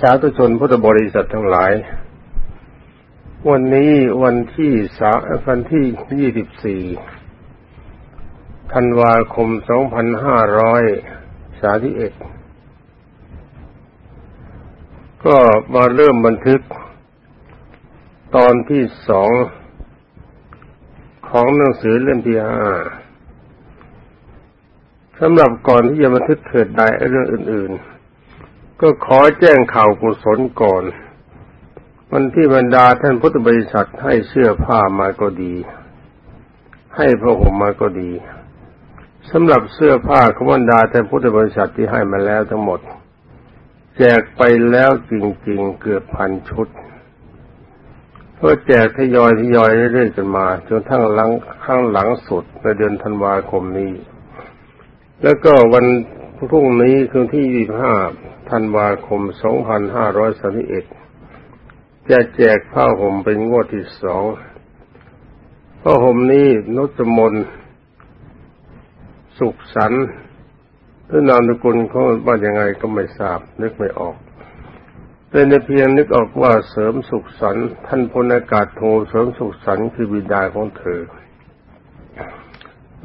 สาธุชนพุทธบริษัททั้งหลาย วันนี้วันที่สาวันที่ยี่สิบสี่ธันวาคมสองพันห้าร้อยสาที่เอ็ดก็มาเริ่มบันทึก ตอนที่สองของหนังสือเล่มที่ห้าสำหรับก่อนที่จะบันทึกเถิดใดเรื่องอื่น ๆ ก็ขอแจ้งข่าวกุศลก่อน วันที่บรรดาท่านพุทธบริษัทให้เสื้อผ้ามาก็ดี ให้พระห่มมาก็ดีสำหรับเสื้อผ้าของบรรดาท่านพุทธบริษัทที่ให้มาแล้วทั้งหมด แจกไปแล้วจริงๆเกือบพันชุดเพื่อแจกทยอยทยอยเรื่อยๆกันมาจนทั้งหลังข้างหลังสุดในเดือนธันวาคมนี้ แล้วก็วัน พรุ่งนี้คือที่ยี่ห้าธันวาคม 2531 จะแจกผ้าห่มเป็นงวดที่สองผ้าห่มนี้นุตมนสุขสันต์หรือนามสกุลเขาว่ายังไงก็ไม่ทราบ นึกไม่ออกเป็นเพียงนึกออกว่าเสริมสุขสันต์ท่านพลอากาศโทเสริมสุขสันต์คือบิดาของเธอ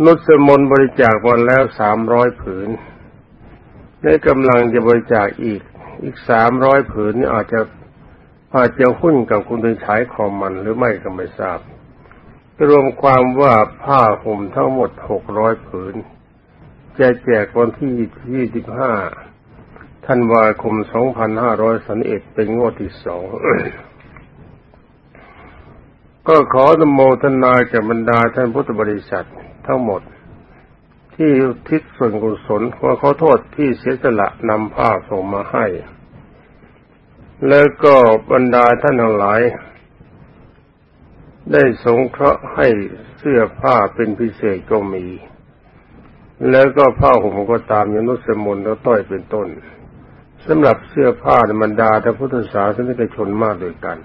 นุสมนบริจาคมาแล้วสามร้อยผืน ได้กำลังจะบริจาคอีก อีกสามร้อยผืนนี่อาจจะอาจจะหุ้นกับคุณเป็นฉายคอมันหรือไม่ก็ไม่ทราบ รวมความว่าผ้าห่มทั้งหมดหกร้อยผืน จะแจกวันที่ยี่สิบห้าธันวาคมสองพันห้าร้อยสันเอ็ดเป็นงวดที่สองก็ขออนโมทนาจากบรรดาท่านพุทธบริษัททั้งหมด ที่ทิศส่วนกุศลขอขอโทษที่เสียสละนำผ้าส่งมาให้ แล้วก็บรรดาท่านทั้งหลาย ได้สงเคราะห์ให้เสื้อผ้าเป็นพิเศษก็มี แล้วก็ผ้าห่มก็ตามยนุสมนแล้วต้อยเป็นต้นสำหรับเสื้อผ้าบรรดาท่านพุทธศาสนิกชนมากด้วยกัน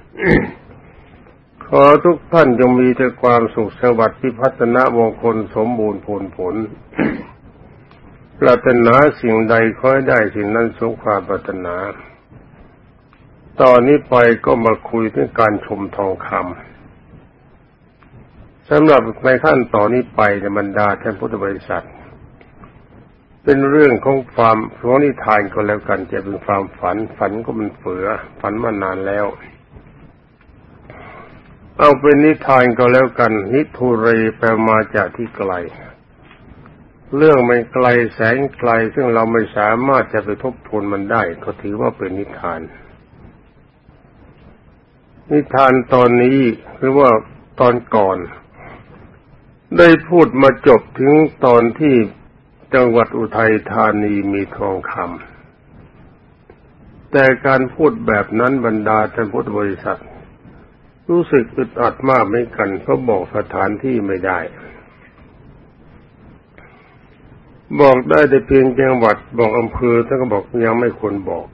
ขอทุกท่านจงมีแต่ความสุขสวัสดิ์พิพัฒนามงคลสมบูรณ์ผลผล ปรารถนาสิ่งใดขอให้ได้สิ่งนั้นสมความปรารถนา ตอนนี้ไปก็มาคุยเรื่องการชมทองคำสำหรับในขั้นตอนนี้ไปในบรรดาท่านพุทธบริษัท เป็นเรื่องของความของนิทานก็แล้วกันจะเป็นความฝันฝันก็มันเฟือฝันมานานแล้ว เอาเป็นนิทานก็แล้วกัน นิทุเรแปลมาจากที่ไกล เรื่องมันไกลแสนไกลซึ่งเราไม่สามารถจะไปทบทวนมันได้ ก็ถือว่าเป็นนิทาน นิทานตอนนี้หรือว่าตอนก่อน ได้พูดมาจบถึงตอนที่จังหวัดอุทัยธานีมีทองคำแต่การพูดแบบนั้นบรรดาท่านพุทธบริษัท รู้สึกอึดอัดมากไม่กันเพราะบอกสถานที่ไม่ได้ บอกได้แต่เพียงจังหวัดบอกอำเภอท่านก็บอกยังไม่ควรบอก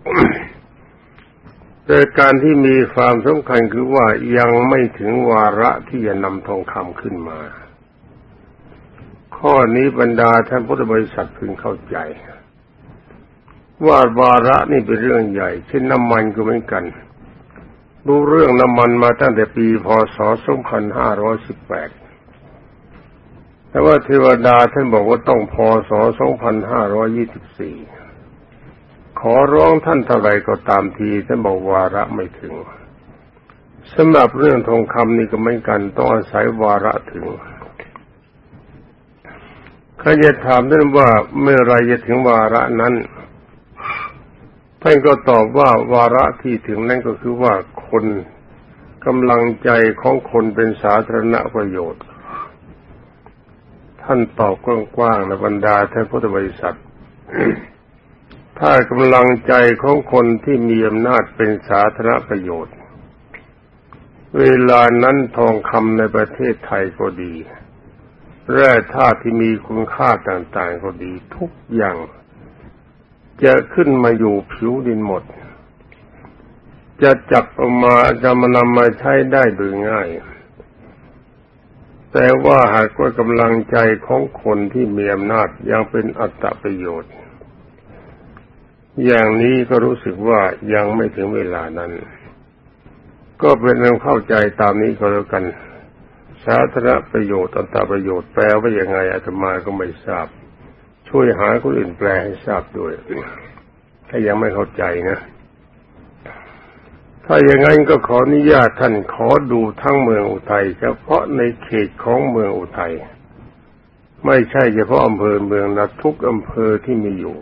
แต่การที่มีความสำคัญคือว่ายังไม่ถึงวาระที่จะนำทองคำขึ้นมา ข้อนี้บรรดาท่านพุทธบริษัทพึงเข้าใจ ว่าวาระนี่เป็นเรื่องใหญ่ เช่นน้ำมันก็เหมือนกัน รู้เรื่องน้ำมันมาตั้งแต่ปีพศ 2518 แต่ว่าเทวดาท่านบอกว่าต้องพศ 2524 ขอร้องท่านเท่าไรก็ตามทีท่านบอกวาระไม่ถึงสำหรับเรื่องทองคำนี่ก็ไม่กันต้องอาศัยวาระถึงข้าจะถามท่านว่าเมื่อไรจะถึงวาระนั้นท่านก็ตอบว่าวาระที่ถึงนั่นก็คือว่า คนกำลังใจของคนเป็นสาธารณประโยชน์ ท่านตอบกว้างๆในบรรดาท่านพุทธบริษัท ถ้ากำลังใจของคนที่มีอำนาจเป็นสาธารณประโยชน์ เวลานั้นทองคำในประเทศไทยก็ดี แร่ธาตุที่มีคุณค่าต่างๆก็ดีทุกอย่าง จะขึ้นมาอยู่ผิวดินหมด จะจับออกมาจะมานำมาใช้ได้โดยง่าย แต่ว่าหากว่ากำลังใจของคนที่มีอำนาจยังเป็นอัตประโยชน์ อย่างนี้ก็รู้สึกว่ายังไม่ถึงเวลานั้น ก็เป็นเรื่องเข้าใจตามนี้ก็แล้วกัน สาธารณประโยชน์อันตประโยชน์แปลว่ายังไงอาตมาก็ไม่ทราบ ช่วยหาคนอื่นแปลให้ทราบด้วย ถ้ายังไม่เข้าใจนะ ถ้าอย่างนั้นก็ขออนุญาตท่านขอดูทั้งเมืองอุทัยเฉพาะในเขตของเมืองอุทัยไม่ใช่เฉพาะอำเภอเมืองนะทุกอำเภอที่มีอยู่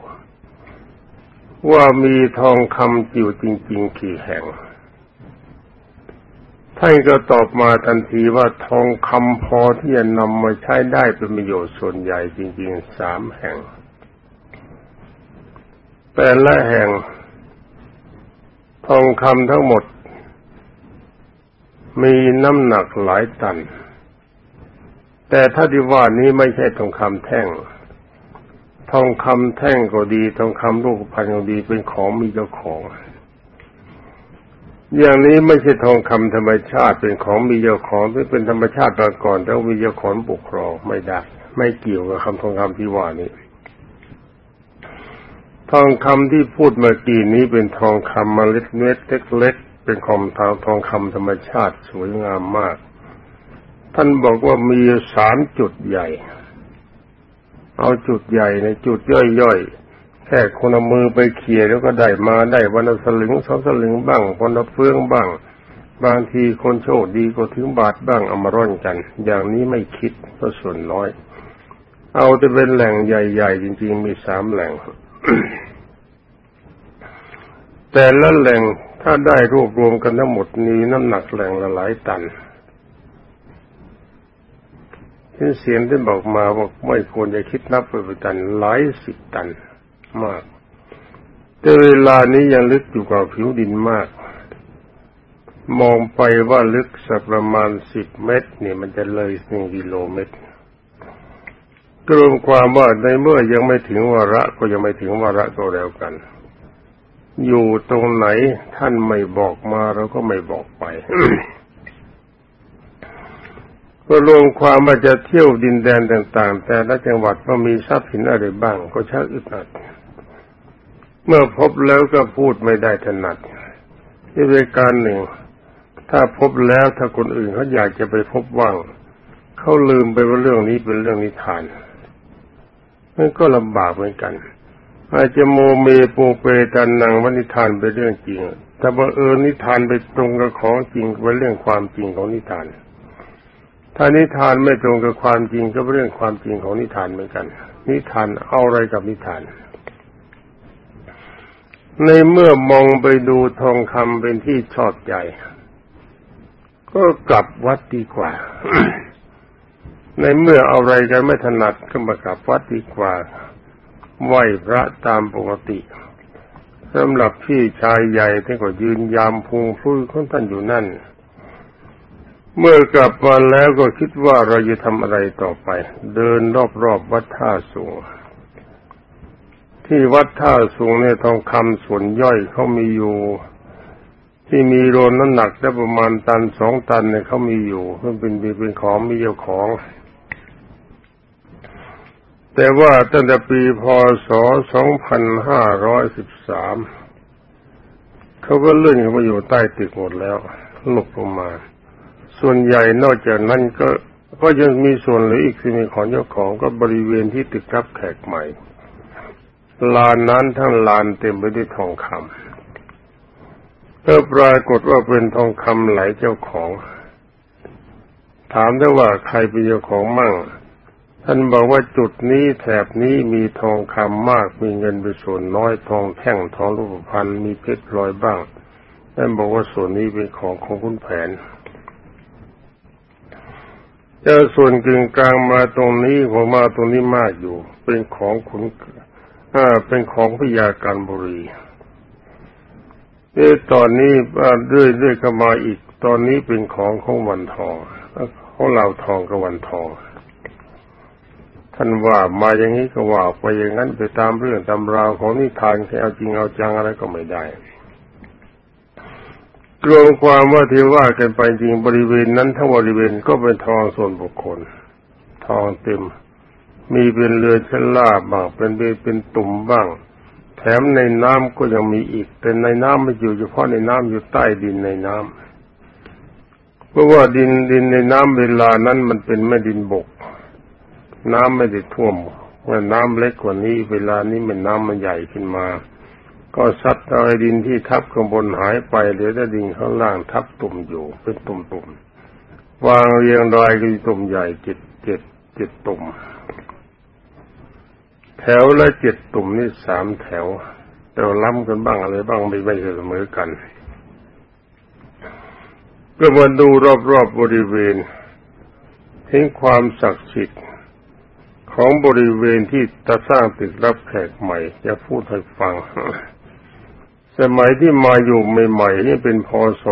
ว่ามีทองคำอยู่จริง ๆ กี่แห่ง ท่านก็ตอบมาทันทีว่าทองคำพอที่จะนำมาใช้ได้เป็นประโยชน์ส่วนใหญ่จริง ๆ สามแห่ง แต่ละแห่ง องคำทั้งหมด มีน้ำหนักหลายตัน แต่ถ้าที่ว่านี้ไม่ใช่ทองคำแท่ง ทองคำแท่งก็ดี ทองคำลูกพันก็ดีเป็นของมีเจ้าของ อย่างนี้ไม่ใช่ทองคำธรรมชาติเป็นของมีเจ้าของที่เป็นธรรมชาติมาก่อนแต่มีเจ้าของปกครองไม่ได้ ไม่เกี่ยวกับคำทองคำที่ว่านี้ ทองคำที่พูดเมื่อกี้นี้เป็นทองคำมเมล็ดเม็ดเล็กๆเป็นของทองทองคำธรรมชาติสวยงามมาก ท่านบอกว่ามีสามจุดใหญ่ เอาจุดใหญ่ในจุดย่อยๆแค่คนเอามือไปเขี่ยแล้วก็ได้มาได้วันละสลึงสองสลึงบ้างวันละเฟืองบ้าง บางทีคนโชคดีก็ถึงบาทบ้างเอามาร่อนกัน อย่างนี้ไม่คิดก็ส่วนน้อย เอาแต่เป็นแหล่งใหญ่ ๆ จริง ๆ มีสามแหล่ง แต่ละแหล่งถ้าได้รวบรวมกันทั้งหมดนี้น้ำหนักแหล่งละหลายตันที่เสียงที่บอกมาว่าไม่ควรจะคิดนับเป็นตันหลายสิบตันมาก แต่เวลานี้ยังลึกอยู่กับผิวดินมาก มองไปว่าลึกสักประมาณสิบเมตรนี่มันจะเลยหนึ่งกิโลเมตร กรวมความว่าในเมื่อยังไม่ถึงวาระก็ยังไม่ถึงวาระก็แล้วกัน อยู่ตรงไหนท่านไม่บอกมาเราก็ไม่บอกไปก็รวมความว่าจะเที่ยวดินแดนต่าง ๆ แต่ละจังหวัดว่ามีทรัพย์สินอะไรบ้าง ก็ชักอึดอัดเมื่อพบแล้วก็พูดไม่ได้ถนัดที่เวการหนึ่ง ถ้าพบแล้วถ้าคนอื่นเขาอยากจะไปพบว่างเขาลืมไปว่าเรื่องนี้เป็นเรื่องนิทาน มันก็ลำบากเหมือนกันอาจจะโมเมโปเปตันนังวันนิทานเป็นเรื่องจริงแต่บังเอิญนิทานไปตรงกับของจริงเป็นเรื่องความจริงของนิทาน ถ้านิทานไม่ตรงกับความจริงก็เป็นเรื่องความจริงของนิทานเหมือนกัน นิทานเอาอะไรกับนิทาน ในเมื่อมองไปดูทองคำเป็นที่ชอบใจ ก็กลับวัดดีกว่า ในเมื่อเอาอะไรกันไม่ถนัดก็มากลับวัดดีกว่า ไหวพระตามปกติสำหรับพี่ชายใหญ่ที่ก็ยืนยามพุงพุ้ยของท่านอยู่นั่น เมื่อกลับมาแล้วก็คิดว่าเราจะทำอะไรต่อไป เดินรอบๆวัดท่าสูง ที่วัดท่าสูงเนี่ยทองคำส่วนย่อยเขามีอยู่ ที่มีโรนน้ำหนักได้ประมาณตันสองตันเนี่ยเขามีอยู่เพื่อเป็นเป็นของมีเจ้าของ แต่ว่าตั้งแต่ปีพศสองพันห้าร้อยสิบสามเขาก็เลื่อนเข้ามาอยู่ใต้ตึกหมดแล้วหลบลงมา ส่วนใหญ่นอกจากนั้นก็ก็ยังมีส่วนเหลืออีกที่มีของเจ้าของก็บริเวณที่ตึกรับแขกใหม่ ลานนั้นทั้งลานเต็มไปด้วยทองคำเพื่อปรากฏว่าเป็นทองคำไหลเจ้าของ ถามได้ว่าใครเป็นเจ้าของมั่ง ท่านบอกว่าจุดนี้แถบนี้มีทองคำมาก มีเงินเป็นส่วนน้อยทองแท่งทองรูปพรรณมีเพชรลอยบ้างท่านบอกว่าส่วนนี้เป็นของของคุณแผนเจอส่วนกึ่งกลางมาตรงนี้ผมมาตรงนี้มากอยู่ เป็นของขุนอ่าเป็นของพยาการบุรีเอตอนนี้เรื่อยเรื่อยเข้ามาอีก ตอนนี้เป็นของของวันทองของเราทองกับวันทอง ท่านว่ามาอย่างนี้ก็ว่าไปอย่างนั้นไปตามเรื่องตำราวของนิทานแค่เอาจริงเอาจังอะไรก็ไม่ได้รวมความว่าที่ว่ากันไปจริงบริเวณนั้นทั้งบริเวณก็เป็นทองส่วนบุคคล ทองเต็ม มีเป็นเรือชั้นลาบบ้างเป็นเบป็นตุ่มบ้าง แถมในน้ำก็ยังมีอีกแต่ในน้ำไม่อยู่เฉพาะในน้ำอยู่ใต้ดินในน้ำเพราะว่าดินดินในน้ำเวลานั้นมันเป็นแม่ดินบก น้ำไม่ได้ท่วมว่าน้ำเล็กกว่านี้ เวลานี้มันน้ำมันใหญ่ขึ้นมา ก็ซัดเอาดินที่ทับข้างบนหายไปเหลือแต่ดินข้างล่างทับตุ่มอยู่เป็นตุ่มๆวางเรียงรายกันตุ่มใหญ่เจ็ดเจ็ดเจ็ดตุ่ม แถวละเจ็ดตุ่มนี่สามแถว แต่ล้ำกันบ้างอะไรบ้างไม่ไม่เสมอกันก็มาดูรอบๆบบริเวณเห็นความศักดิ์สิทธิ์ ของบริเวณที่จะสร้างตึกรับแขกใหม่ จะพูดให้ฟัง สมัยที่มาอยู่ใหม่ๆนี่เป็นพศ 2513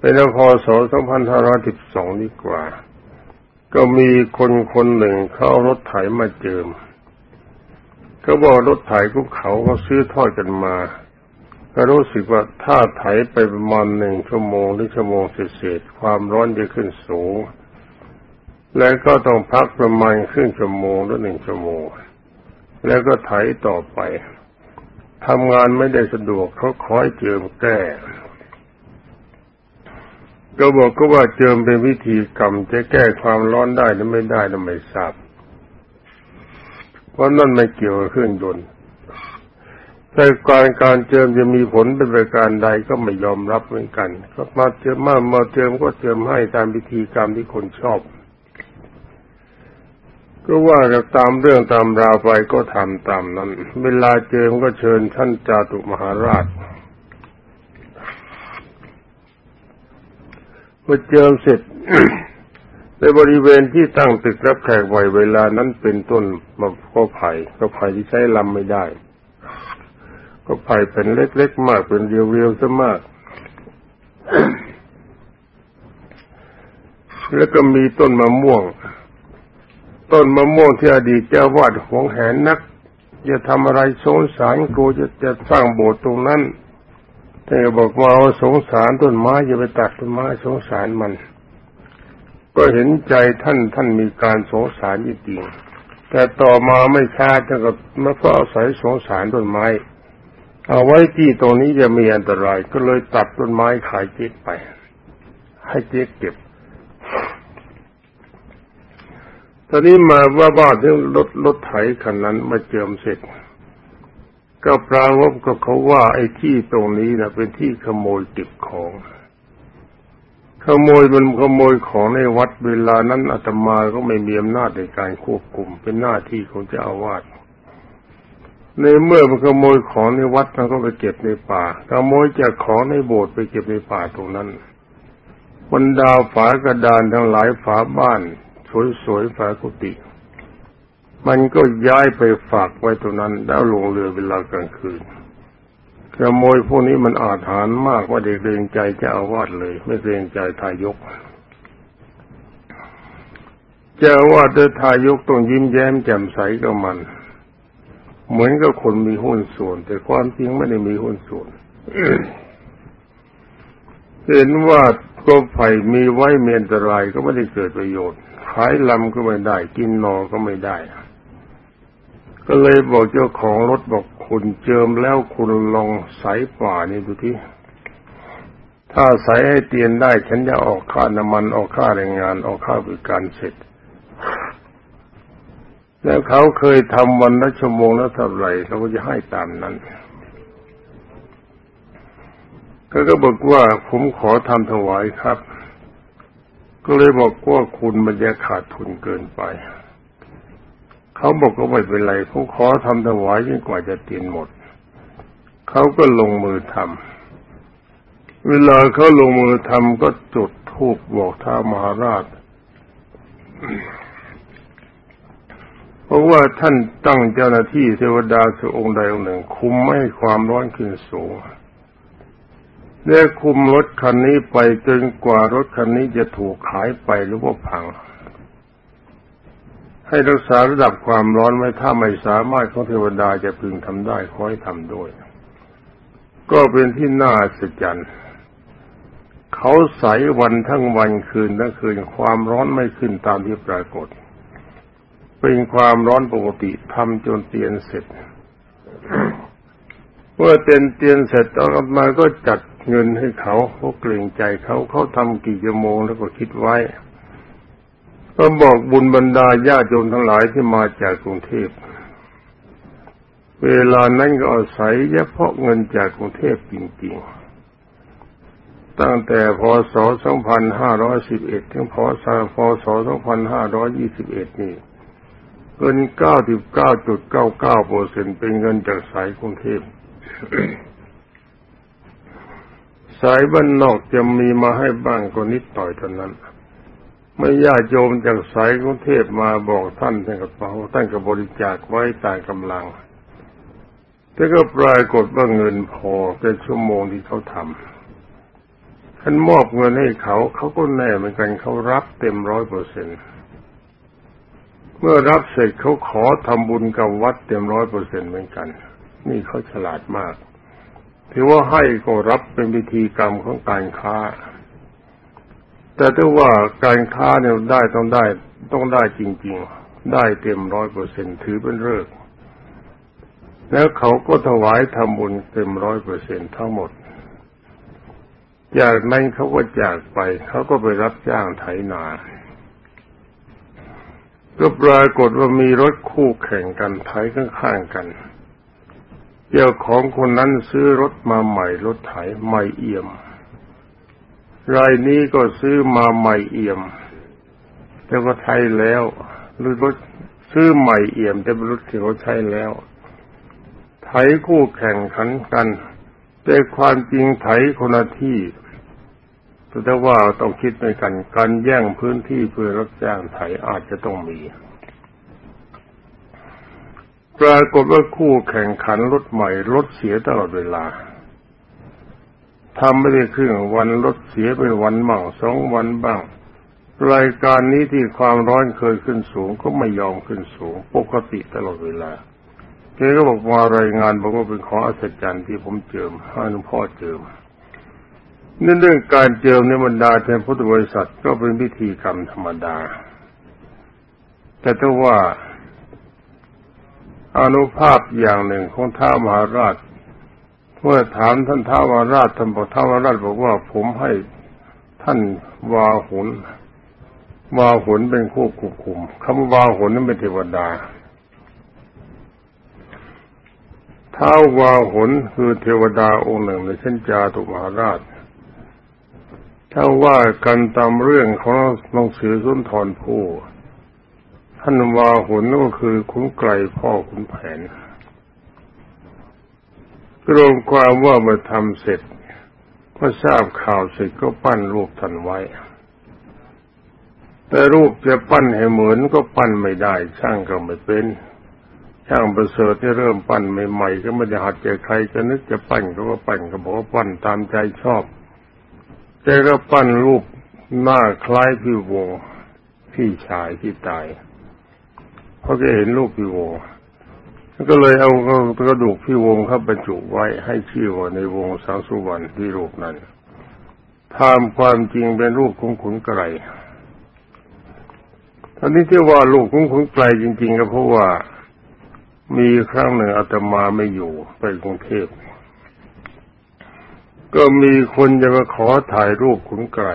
เป็นพศ 2512ดีกว่า ก็มีคนคนหนึ่งเขาเอารถไถมาเจิมเขาบอกรถไถกุเขาเขาซื้อทอดกันมา ก็รู้สึกว่าถ้าไถไปประมาณหนึ่งชั่วโมงหรือชั่วโมงเศษความร้อนจะขึ้นสูง แล้วก็ต้องพักประมาณครึ่งชั่วโมงหรือหนึ่งชั่วโมง แล้วก็ไถต่อไปทำงานไม่ได้สะดวกเขาคอยเจิมแก้ ก็บอกก็ว่าเจิมเป็นวิธีกรรมจะแก้ความร้อนได้หรือไม่ได้เราไม่ทราบเพราะนั่นไม่เกี่ยวกับเครื่องยนต์แต่การการเจิมจะมีผลเป็นประการใดก็ไม่ยอมรับเหมือนกัน ก็มาเจิมมามาเจิมก็เจิมให้ตามวิธีกรรมที่คนชอบ ก็ว่ากันตามเรื่องตามราวไปก็ทำตามนั้น เวลาเจิมก็เชิญท่านจาตุมหาราชเมื่อเจิมเสร็จ ในบริเวณที่ตั้งตึกรับแขกไว้เวลานั้นเป็นต้นมะก็ไผ่ก็ไผ่ที่ใช้ลำไม่ได้ ก็ไผ่เป็นเล็กๆมากเป็นเรียวๆซะมากแล้วก็มีต้นมะม่วง ต้นมะม่วงที่อดีตเจ้าวาดหวงแหนนัก จะทำอะไรสงสารกูจะจะสร้างโบสถ์ตรงนั้นแต่บอกว่าสงสารต้นไม้อย่าไปตัดต้นไม้สงสารมัน ก็เห็นใจท่านท่านมีการสงสารจริงแต่ต่อมาไม่ช้าท่านก็มาเพราะอาศัยสงสารต้นไม้ เอาไว้ที่ตรงนี้จะมีอันตราย ก็เลยตัดต้นไม้ขายเจ๊กไป ให้เจ๊กเก็บ ตอนนี้มาว่าบ้านที่รถรถไถคันนั้นมาเจิมเสร็จ ก็ปราวบก็เขาว่าไอ้ที่ตรงนี้นะเป็นที่ขโมยเก็บของขโมยมันขโมยของในวัดเวลานั้นอาตมาก็ไม่มีอำนาจในการควบคุม เป็นหน้าที่ของเจ้าอาวาสในเมื่อมันขโมยของในวัดมันก็ไปเก็บในป่าขโมยจากของในโบสถ์ไปเก็บในป่าตรงนั้นบรรดาฝากระดานทั้งหลายฝาบ้าน สวยๆฝากุฏิมันก็ย้ายไปฝากไว้ตรงนั้น แล้วลงเรือเวลากลางคืนขโมยพวกนี้มันอาถรรพ์มากว่าเด็กเรงใจจะอาวาดเลย ไม่เรงใจทายก เจ้าวาดเดทายกต้องยิ้มแย้มแจ่มใสกับมัน เหมือนกับคนมีหุ้นส่วน แต่ความจริงไม่ได้มีหุ้นส่วนเห็นว่าก็ไผ่มีไว้เมียนตรายก็ไม่ได้เกิดประโยชน์ ขายลำก็ไม่ได้ กินนอก็ไม่ได้ ก็เลยบอกเจ้าของรถบอกคุณเจิมแล้วคุณลองใส่ป่านี่ดูที่ถ้าใส่ให้เตียนได้ ฉันจะออกค่าน้ำมันออกค่าแรงงาน ออกค่าบริการเสร็จ แล้วเขาเคยทำวันละชั่วโมงล้วเท่าไหร่เราก็จะให้ตามนั้นก็ก็บอกว่าผมขอทำถวายครับ ก็เลยบอกว่าคุณมันจะขาดทุนเกินไป เขาบอกก็ไม่เป็นไรเขาขอทำถวายจนกว่าจะตีนหมด เขาก็ลงมือทำเวลาเขาลงมือทำก็จุดธูปบอกท้ามหาราช เพราะว่าท่านตั้งเจ้าหน้าที่เทวดาสุองค์ใดองค์หนึ่ง คุมไม่ให้ความร้อนขึ้นสูง ได้คุมรถคันนี้ไปจนกว่ารถคันนี้จะถูกขายไปหรือว่าพัง ให้รักษาระดับความร้อนไว้ถ้าไม่สามารถของเทวดาจะพึงทำได้ขอให้ทำด้วย ก็เป็นที่น่าสะใจเขาใสวันทั้งวันคืนทั้งคืนความร้อนไม่ขึ้นตามที่ปรากฏ เป็นความร้อนปกติทำจนเตียนเสร็จ เมื่อเตียนเตียนเสร็จต้อนมาก็จัดเงินให้เขาเขาเกรงใจเขาเขาทำกี่ชั่วโมงแล้วก็คิดไว้ ก็บอกบุญบรรดาญาติโยมทั้งหลายที่มาจากกรุงเทพเวลานั้นก็อาศัยเฉพาะเงินจากกรุงเทพจริงๆ ตั้งแต่พศ 2511 ถึงพศพศ2521 นี่เงิน 99.99เปอร์เซ็นเป็นเงินจากสายกรุงเทพ สายบ้านนอกจะมีมาให้บ้างก็นิดหน่อยเท่านั้นไม่ญาติโยมจากสายกรุงเทพมาบอกท่านท่านก็เปาท่านก็บบริจาคไว้ตามกำลังแต่ก็ปรากฏว่าเงินพอเป็นชั่วโมงที่เขาทำท่านมอบเงินให้เขา เขาก็แน่เหมือนกันเขารับเต็มร้อยเปอร์เซ็นเมื่อรับเสร็จเขาขอทำบุญกับวัดเต็มร้อยเปอร์เซ็นเหมือนกัน นี่เขาฉลาดมากถือว่าให้ก็รับเป็นพิธีกรรมของการค้า แต่ถ้าว่าการค้าเนี่ยได้ต้องได้ต้องได้จริง ๆ ได้เต็มร้อยเปอร์เซ็นถือเป็นเลิกแล้วเขาก็ถวายทำบุญเต็มร้อยเปอร์เซ็นทั้งหมด จากนั้นเขาก็จากไป เขาก็ไปรับจ้างไถนาก็ปรากฏว่ามีรถคู่แข่งกันไถข้างๆกัน เจ้าของคนนั้นซื้อรถมาใหม่รถไถใหม่เอี่ยม รายนี้ก็ซื้อมาใหม่เอี่ยม แต่ก็ใช้แล้วหรือรถซื้อใหม่เอี่ยมแต่เป็นรถที่เขาใช้แล้ว ไถคู่แข่งขันกัน แต่ความจริงไถคนละที่แต่ว่าต้องคิดในกันการแย่งพื้นที่เพื่อรับจ้างไถอาจจะต้องมี ปรากฏว่าคู่แข่งขันรถใหม่รถเสียตลอดเวลาทำไม่ได้ครึ่งวันรถเสียเป็นวันบ้างสองวันบ้าง รายการนี้ที่ความร้อนเคยขึ้นสูงก็ไม่ยอมขึ้นสูง ปกติตลอดเวลาแกก็บอกมารายงานบอกว่าเป็นของอัศจรรย์ที่ผมเจิมให้หลวงพ่อเจิมนั่นเรื่องการเจิมในบรรดาแทนพุทธบริษัทก็เป็นพิธีกรรมธรรมดา แต่ถ้าว่า อนุภาพอย่างหนึ่งของท้ามหาราชเมื่อถามท่านท้ามหาราชท่านบอกท้ามหาราชบอกว่าผมให้ท่านวาหุนวาหุนเป็นคู่ควบคุมคำวาหุนนั้นเป็นเทวดาท้าวาหุนคือเทวดาองค์หนึ่งในเช่นจาตุมหาราชถ้าว่ากันตามเรื่องของหนังสือสุนทรภู่ ท่านวาหุนก็คือขุนไกรพ่อขุนแผนรวมความว่ามื่อทำเสร็จเมื่อทราบข่าวเสร็จก็ปั้นรูปท่านไว้ แต่รูปจะปั้นให้เหมือนก็ปั้นไม่ได้ช่างก็ไม่เป็นช่างประเสริฐที่เริ่มปั้นใหม่ๆก็ไม่ได้หัดเจอใครจะนึกจะปั้นเขาก็ปั้นก็บอกว่าปั้นตามใจชอบแกก็ปั้นรูปหน้าคล้ายพี่วงพี่ชายที่ตาย เพราะแกเห็นรูปพี่วงก็เลยเอากระดูกพี่วงเข้าบรรจุไว้ให้ชื่อว่าในวงสังสุวรรณที่รูปนั้นทำความจริงเป็นรูปของขุนไกรท่านนี้ที่ว่าลูกของขุนไกรจริง ๆ ก็เพราะว่ามีครั้งหนึ่งอาตมาไม่อยู่ไปกรุงเทพก็มีคนจะมาขอถ่ายรูปขุนไกร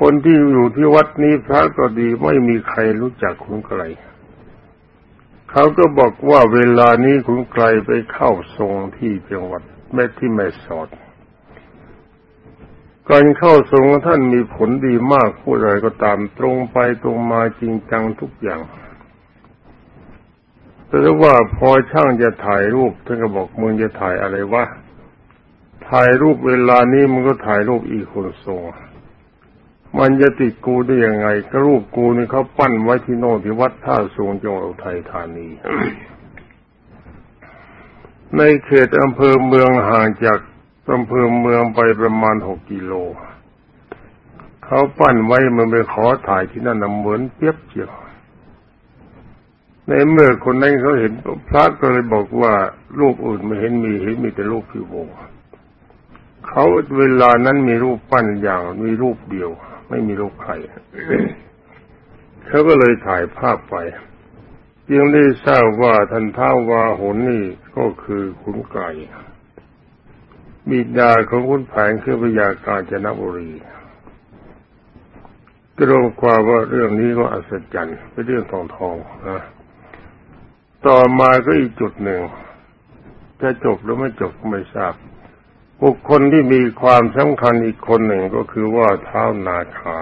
คนที่อยู่ที่วัดนี้พระก็ดีไม่มีใครรู้จักขุนไกรเขาก็บอกว่าเวลานี้ขุนไกรไปเข้าทรงที่จังหวัดแม่ที่แม่สอดการเข้าทรงท่านมีผลดีมากผู้ใดก็ตามตรงไปตรงมาจริงจังทุกอย่างแต่ว่าพอช่างจะถ่ายรูปท่านก็บอกมึงจะถ่ายอะไรวะถ่ายรูปเวลานี้มึงก็ถ่ายรูปอีกคนทรง มันจะติดกูได้ยังไง ก็รูปกูนี่เขาปั้นไว้ที่โน่ที่วัดท่าสูงจังหวัดอุทัยธานี ในเขตอำเภอเมืองห่างจากอำเภอเมืองไปประมาณหกกิโล เขาปั้นไว้มันไปขอถ่ายที่นั่นเหมือนเปียบเจียวในเมื่อคนนั้นเขาเห็นพระก็เลยบอกว่ารูปอื่นไม่เห็นมีเห็นมีแต่รูปพี่วงเขาเวลานั้นมีรูปปั้นอย่างมีรูปเดียว ไม่มีรูปใครเขาก็เลยถ่ายภาพไปยังได้ทราบว่าท่านท้าวาหุนนี่ก็คือขุนไก่บิดาของขุนแผนคือพยากาญจนบุรีก็รวมความว่าเรื่องนี้ก็อัศจรรย์เป็นเรื่องทองทองนะต่อมาก็อีกจุดหนึ่ง จะจบหรือไม่จบก็ไม่ทราบ บุคคลที่มีความสำคัญอีกคนหนึ่งก็คือว่าเท้านาคา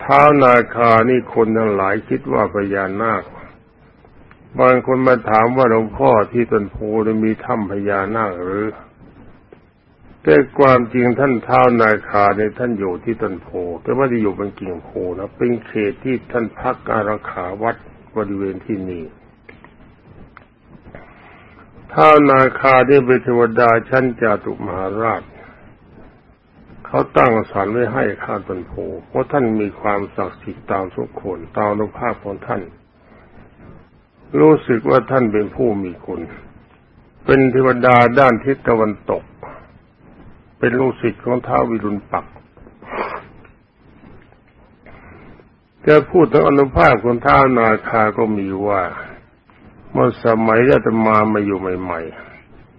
เท้านาคานี่คนทั้งหลายคิดว่าพญานาค บางคนมาถามว่าหลวงพ่อที่ต้นโพมีถ้ำพญานาคหรือ แต่ความจริงท่านเท้านาคาในท่านอยู่ที่ต้นโพแต่ว่าที่อยู่บนกิ่งโพนะเป็นเขตที่ท่านพักอารักขาวัดบริเวณที่นี่ ท้านาคาได้เป็นเทวดาชั้นจาตุมหาราช เขาตั้งสารไว้ให้ข้าตนโพเพราะท่านมีความศักดิ์สิทธิ์ตามสุขคนตามนุภาพของท่าน รู้สึกว่าท่านเป็นผู้มีคุณ เป็นเทวดาด้านทิศตะวันตก เป็นลูกศิษย์ของท้าววิรุณปักจะพูดถึงอนุภาพของท้าวนาคาก็มีว่า เมื่อสมัยอาตมามาอยู่ใหม่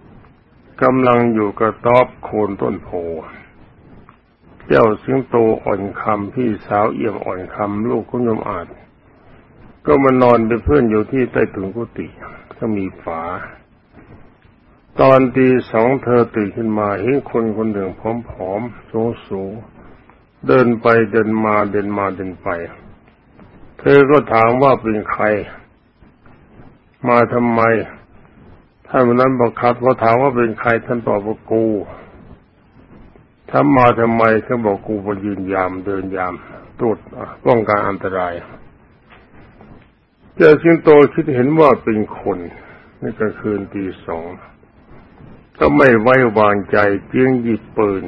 ๆกำลังอยู่กระต๊อบโคนต้นโพเจ้าสิงโตอ่อนคำพี่สาวเอี่ยมอ่อนคำลูกคุณยมอาจ ก็มานอนเป็นเพื่อนอยู่ที่ใต้ถุนกุฏิก็มีฝา ตอนตีสองเธอตื่นขึ้นมาเห็นคนคนหนึ่งผอมๆสูงเดินไปเดินมาเดินมาเดินไป เธอก็ถามว่าเป็นใคร มาทำไม ท่านวันนั้นบอกครับเขาถามว่าเป็นใครท่านตอบว่ากูถ้ามาทำไมเขาบอกกูมายืนยามเดินยามตรวจป้องกันอันตรายเจ้าสิงโตคิดเห็นว่าเป็นคนนี่ก็คืนตีสองก็ไม่ไว้วางใจเพียงหยิบปืน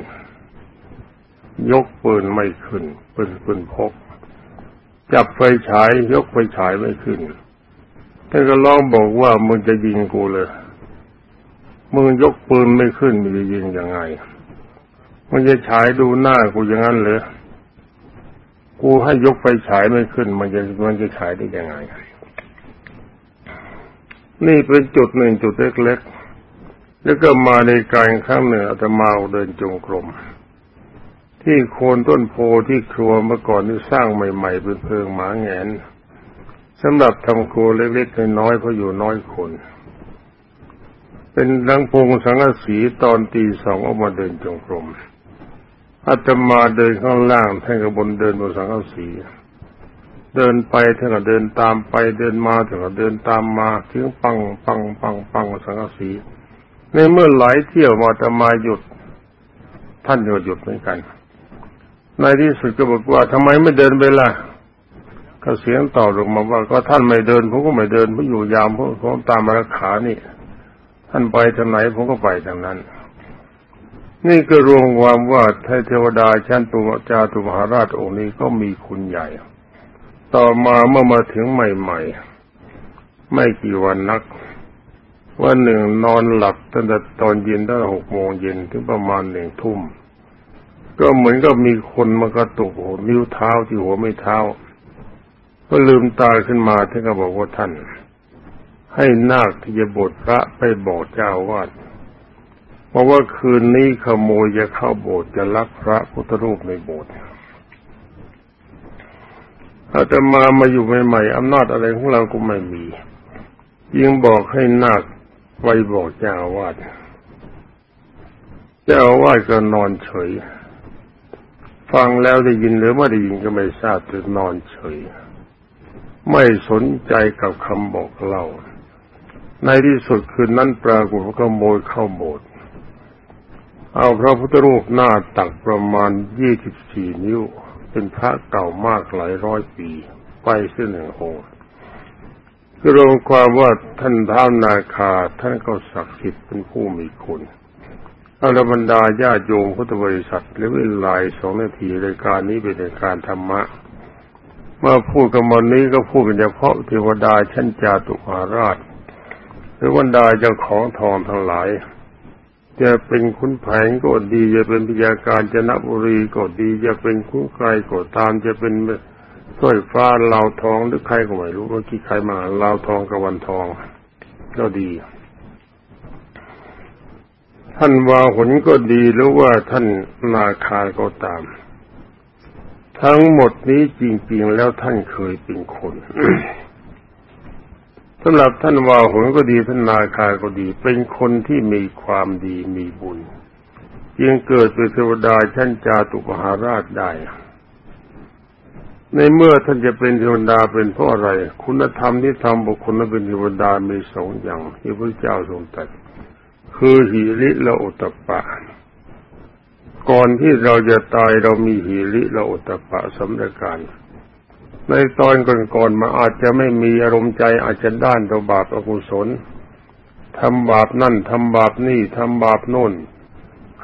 ยกปืนไม่ขึ้นปืนปืนพก จับไฟฉายยกไฟฉายไม่ขึ้น ท่านก็ร้องบอกว่ามึงจะยิงกูเลย มึงยกปืนไม่ขึ้นมึงจะยิงยังไง มึงจะฉายดูหน้ากูอย่างนั้นเหรอ กูให้ยกไฟฉายไม่ขึ้น มันจะมันจะฉายได้ยังไง นี่เป็นจุดหนึ่งจุดเล็กๆ แล้วก็มาในการข้างเหนืออาตมาเดินจงกรม ที่โคนต้นโพที่ครัวเมื่อก่อนนี่สร้างใหม่ ๆ เป็นเพิงหมาแงน สำหรับทำครัวเล็กๆน้อยๆเพราะอยู่น้อยคน เป็นดังพงสังกสีตอนตีสองออกมาเดินจงกรมอาตมาเดินข้างล่างท่านก็บนเดินบนสังกสีเดินไปท่านก็เดินตามไปเดินมาท่านก็เดินตามมาถึงปังปังปังปังสังกสีในเมื่อหลายเที่ยวมาอาตมาหยุด ท่านก็หยุดเหมือนกัน ในที่สุดก็บอกว่าทำไมไม่เดินไปล่ะ ก็เสียงตอบลงมาว่า ก็ท่านไม่เดินผมก็ไม่เดินผมอยู่ยามผมผมตามมารักขานี่ ท่านไปทางไหนผมก็ไปทางนั้น นี่ก็รวมความว่าเทวดาชั้นตุจาตุมหาราชองค์นี้ก็มีคุณใหญ่ ต่อมาเมื่อมาถึงใหม่ๆ ไม่กี่วันนักวันหนึ่งนอนหลับตั้งแต่ตอนเย็นตั้งหกโมงเย็นถึงประมาณหนึ่งทุ่ม ก็เหมือนกับมีคนมากระตุกหัวนิ้วเท้าที่หัวไม่เท้า ก็ลืมตาขึ้นมาท่านก็บอกว่าท่าน ให้นาคที่จะบวชพระไปบอกเจ้าวาดเพราะว่าคืนนี้ขโมยจะเข้าโบสถ์จะลักพระพุทธรูปในโบสถ์อาตมามาอยู่ใหม่ๆอำนาจอะไรของเราก็ไม่มียิ่งบอกให้นาคไว้บอกเจ้าวาดเจ้าวาดก็นอนเฉย ฟังแล้วได้ยินหรือไม่ได้ยินก็ไม่ทราบแต่นอนเฉย ไม่สนใจกับคำบอกเล่า ในที่สุดคืนนั้นปรากฏว่าขโมยเข้าโบสถ์เอาพระพุทธรูปหน้าตักประมาณยี่สิบสี่นิ้ว เป็นพระเก่ามากหลายร้อยปี ไปเส้นหนึ่งองค์รวมความว่าท่านท้าวนาคาท่านก็ศักดิ์สิทธิ์เป็นผู้มีคุณอรบรรดาญาโยมพุทธบริษัทและเวลาสองนาทีรายการนี้เป็นรายการธรรมะ เมื่อพูดกันวันนี้ก็พูดเป็นเฉพาะเทวดาชั้นจาตุมาราช หรือบรรดาเจ้าของทองทั้งหลาย จะเป็นคุณแผงก็ดี จะเป็นพิยาการจนบุรีก็ดี จะเป็นคุณไกลก็ตาม จะเป็นสร้อยฟ้าลาวทองหรือใครก็ไม่รู้เมื่อกี้ใครมาลาวทองกับวันทอง ก็ดี ท่านวาหนก็ดีหรือว่าท่านนาคาก็ตาม ทั้งหมดนี้จริง ๆ แล้วท่านเคยเป็นคนสำหรับท่านวาหนก็ดีท่านนาคาก็ดี เป็นคนที่มีความดีมีบุญจึงเกิดเป็นเทวดาชั้นจาตุปหาราชได้ ในเมื่อท่านจะเป็นเทวดาเป็นเพราะอะไร คุณธรรมที่ทำบุคคลนั้นเป็นเทวดามีสองอย่างที่พระเจ้าทรงตรัสคือหิริและอุตปะ ก่อนที่เราจะตายเรามีหิริและอุตปะสำเร็จการ ในตอนก่อนๆมาอาจจะไม่มีอารมณ์ใจอาจจะด้านต่อบาปอกุศลทำบาปนั่นทำบาปนี่ทำบาปโน่น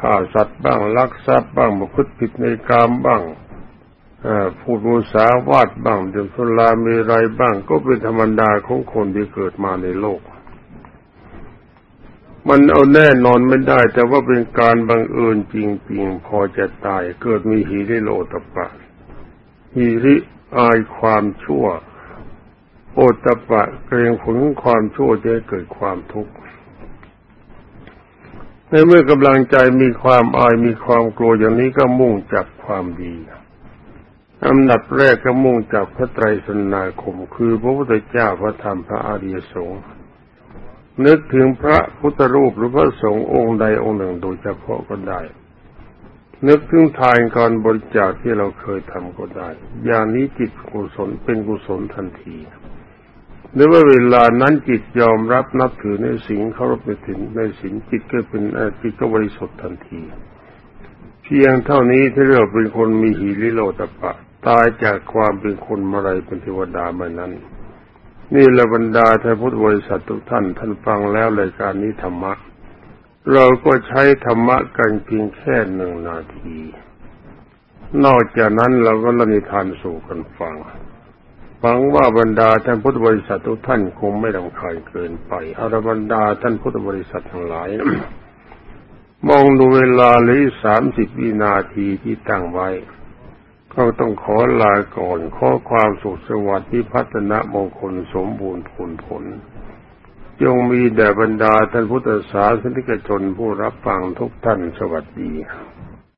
ฆ่าสัตว์บ้างลักทรัพย์บ้างบุคคลผิดในกามบ้างพูดมุสาวาดบ้างดื่มสุรามีไรบ้างก็เป็นธรรมดาของคนที่เกิดมาในโลก มันเอาแน่นอนไม่ได้ แต่ว่าเป็นการบังเอิญจริง ๆ พอจะตายเกิดมีหิริโลตปะหิริอายความชั่ว โอตปะเกรงผลความชั่วจะเกิดความทุกข์ในเมื่อกำลังใจมีความอายมีความกลัวอย่างนี้ก็มุ่งจับความดีอันดับแรกก็มุ่งจากพระไตรสนาคม คือพระพุทธเจ้าพระธรรมพระอริยสงฆ์ นึกถึงพระพุทธรูปหรือพระสงฆ์องค์ใดองค์หนึ่งโดยเฉพาะก็ได้ นึกถึงทานการบริจาคที่เราเคยทำก็ได้ อย่างนี้จิตกุศลเป็นกุศลทันทีหรือว่าเวลานั้นจิตยอมรับนับถือในสิ่งเขารพไปถึงในสิ่งจิตก็เป็นจิตก็บริสุทธิ์ทันที เพียงเท่านี้ที่เราเป็นคนมีหิริโลตปะ ตายจากความเป็นคนมาไรเป็นเทวดามานั้น นี่ละบรรดาท่านพุทธบริษัททุกท่าน ท่านฟังแล้วรายการนี้ธรรมะ เราก็ใช้ธรรมะกันเพียงแค่หนึ่งนาที นอกจากนั้นเราก็ละนิทานสู่กันฟังฟังว่าบรรดาท่านพุทธบริษัททุกท่านคงไม่รำคาญเกินไปอารบรรดาท่านพุทธบริษัททั้งหลาย มองดูเวลาเลยสามสิบวินาทีที่ตั้งไว้ ก็ต้องขอลาก่อน ขอความสุขสวัสดิ์ที่พัฒนามงคลสมบูรณ์ผลผล จงมีแด่บรรดาท่านพุทธศาสนิกชนผู้รับฟังทุกท่านสวัสดี